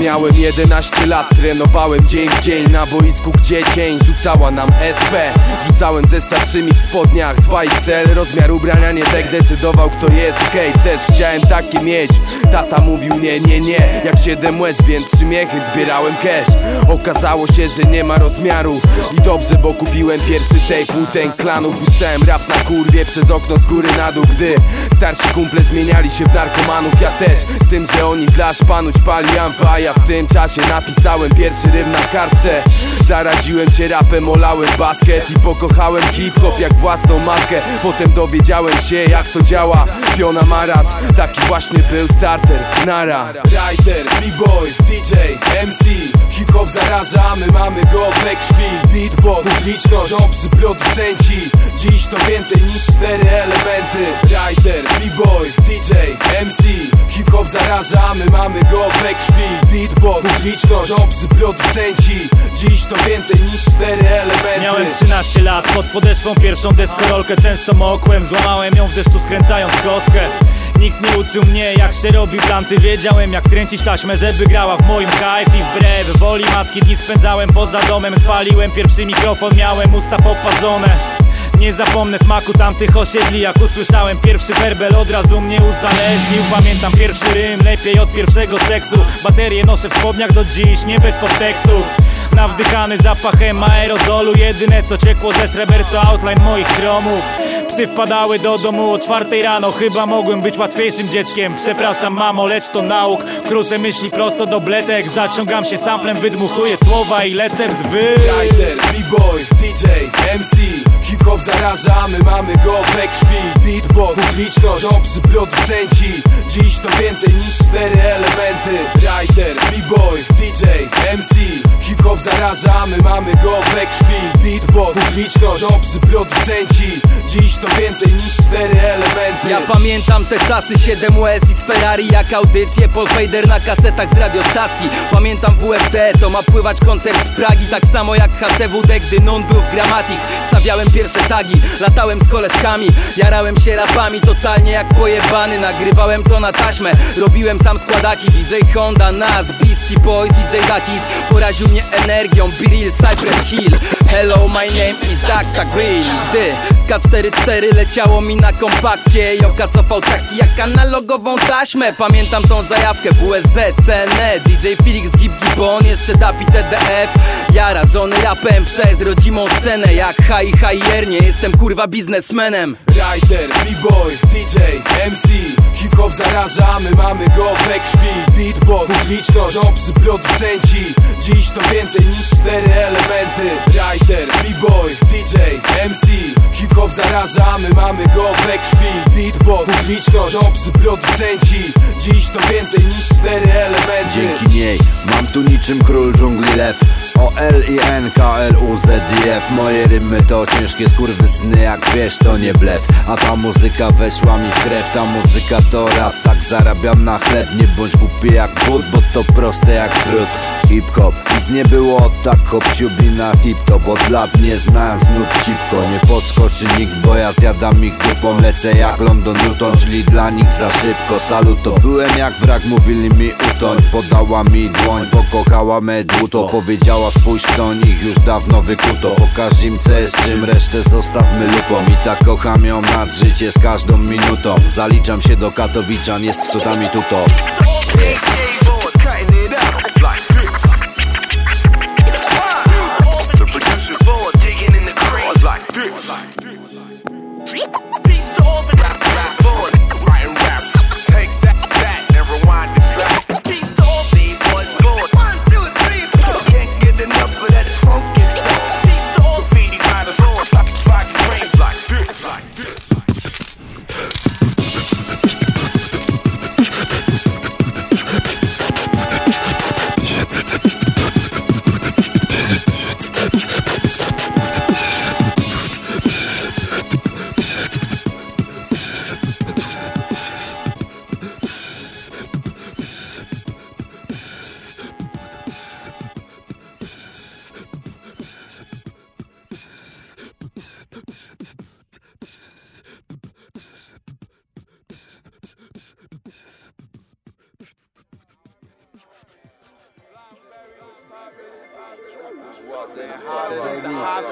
Miałem 11 lat, trenowałem dzień w dzień Na boisku, gdzie cień rzucała nam SP Rzucałem ze starszymi w spodniach 2XL Rozmiar ubrania nie tak decydował kto jest skate. Też chciałem takie mieć. Tata mówił nie, nie, nie. Jak 7 łez, więc trzy miechy zbierałem cash. Okazało się, że nie ma rozmiaru. I dobrze, bo kupiłem pierwszy tape Wu klanu. Puszczałem rap na kurwie przez okno z góry na dół Gdy starsi kumple zmieniali się w narkomanów Ja też, z tym, że oni dla szpanuć pali amfa Ja w tym czasie napisałem pierwszy rym na kartce. Zaraziłem się rapem, olałem basket I pokochałem hip-hop jak własną matkę. Potem dowiedziałem się jak to działa. Piona Maras, taki właśnie był starter. Nara. Writer, b-boy, DJ, MC Hip-hop zaraża, my mamy go we krwi Beatbox, publiczność, dobrzy producenci. Dziś to więcej niż cztery elementy. Writer, b-boy, DJ, MC Hip-hop zaraża, my mamy go we krwi. Beatbox, publiczność, dobrzy producenci. Dziś to więcej niż cztery elementy. Miałem 13 lat, pod podeszwą pierwszą deskorolkę. Często mokłem, złamałem ją w deszczu skręcając kostkę. Nikt nie uczył mnie jak się robi planty. Wiedziałem jak skręcić taśmę, żeby grała w moim hype I wbrew woli matki dni spędzałem poza domem. Spaliłem pierwszy mikrofon, miałem usta poparzone nie zapomnę smaku tamtych osiedli Jak usłyszałem pierwszy werbel od razu mnie uzależnił. Pamiętam pierwszy rym, lepiej od pierwszego seksu. Baterie noszę w spodniach do dziś, nie bez podtekstów Nawdychany zapachem aerozolu Jedyne co ciekło ze sreber to outline moich chromów Psy wpadały do domu o czwartej rano Chyba mogłem być łatwiejszym dzieckiem. Przepraszam mamo, lecz to nauk. Kruszę myśli prosto do bletek Zaciągam się samplem, wydmuchuję słowa i lecę w zwy Writer, b-boy, DJ, MC Hip-hop zaraża, my mamy go we krwi. Beatbox, publiczność, dobrzy producenci. Dziś to więcej niż cztery elementy. Writer, b-boy, DJ, MC Hip-hop zaraża, my mamy go we krwi. Beatbox, publiczność, dobrzy producenci. Dziś to więcej niż cztery elementy. Ja pamiętam te czasy 7 US i z Ferrari jak audycje. Paul Fader na kasetach z radiostacji. Pamiętam WFT, to ma pływać koncert z Pragi. Tak samo jak HCWD, gdy non był w Gramatik Stawiałem pierwsze tagi, latałem z koleżkami Jarałem się rapami totalnie jak pojebany. Nagrywałem to na taśmę, robiłem sam składaki. DJ Honda, Nas, Beastie Boys, DJ Dakis Poraził mnie energią, Biril, Cypress Hill Hello, my name is Dr. Green Gdy K44 leciało mi na kompakcie. Joka cofał taki jak analogową taśmę. Pamiętam tą zajawkę WSZ, CNE DJ Felix Gib Gibbon, jeszcze Dapi TDF Ja rażony rapem przez rodzimą scenę Jak H HR, nie jestem kurwa biznesmenem Writer, b-boy, DJ, MC Hip-hop zaraża, my mamy go we krwi. Beatbox, publiczność, dobrzy producenci. Dziś to więcej niż cztery elementy. Writer, b-boy, DJ, MC Hip-hop zaraża, my mamy go we krwi. Beatbox, publiczność, dobrzy producenci. Dziś to więcej niż cztery elementy. Dzięki niej mam tu niczym król dżungli lew. O L I N K L U Z I F. Moje rymy to ciężkie skurwysny jak wiesz to nie blef A ta muzyka weszła mi w krew. Ta muzyka to rap Tak zarabiam na chleb. Nie bądź głupi jak but Bo to proste jak brud Hip-hop. Nic nie było tak hop na tip-top. Od lat nie znałem znów cipko Nie podskoczy nikt bo ja zjadam ich dupą. Lecę jak London Newton Czyli dla nich za szybko Saluto. Byłem jak wrak mówili mi utoń. Podała mi dłoń Pokochała me dłuto. Powiedziała spójrz to nich już dawno wykuto. Pokaż im co jest czym Resztę zostawmy lupą. I tak kocham ją nad życie z każdą minutą. Zaliczam się do Katowiczan Jest to. Tam i tuto Hot as the hot